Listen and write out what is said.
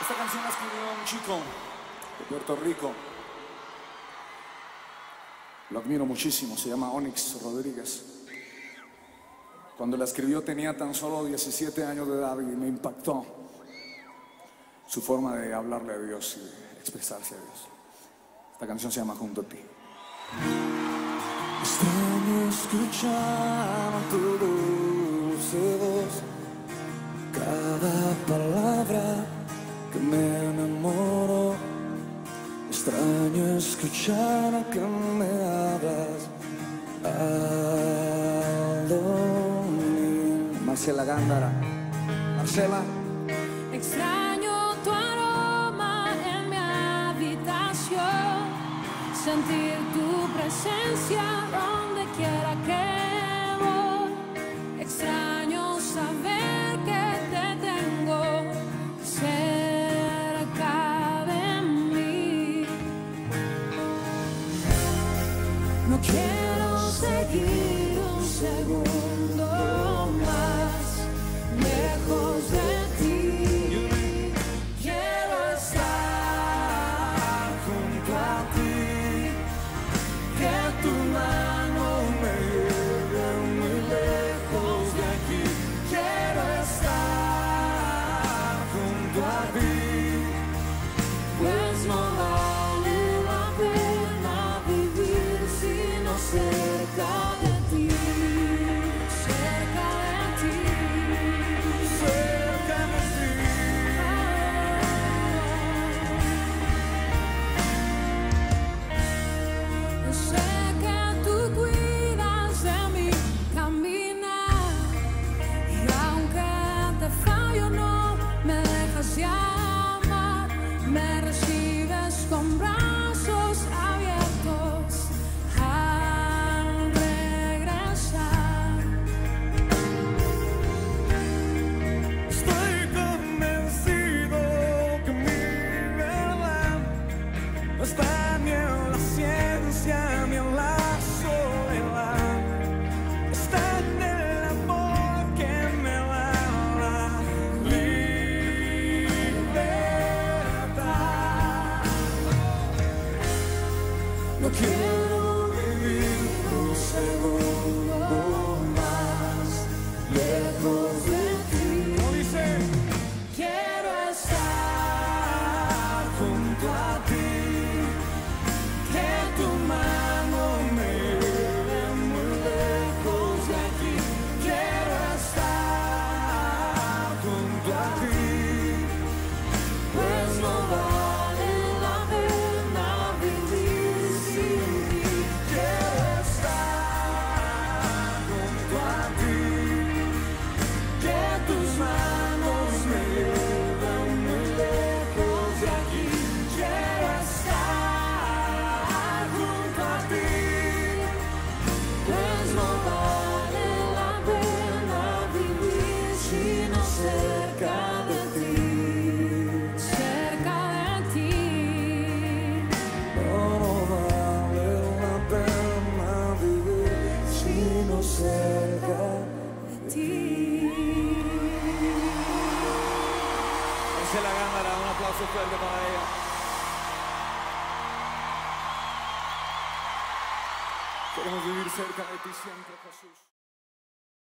Esta canción la escribió un chico de Puerto Rico. Lo admiro muchísimo, se llama Onyx Rodríguez. Cuando la escribió tenía tan solo 17 años de edad y me impactó su forma de hablarle a Dios y de expresarse a Dios. Esta canción se llama Junto a ti. Extraño escuchar que me hablas al. Marcela Gándara. Marcela. Extraño tu aroma en mi habitación, sentir tu presencia donde quiera que No quiero seguir un segundo más lejos de ti. Quiero estar junto a ti, que tu mano ni en la. Está en el amor me da la libertad. Fuerte para ella. Queremos vivir cerca de ti siempre, Jesús.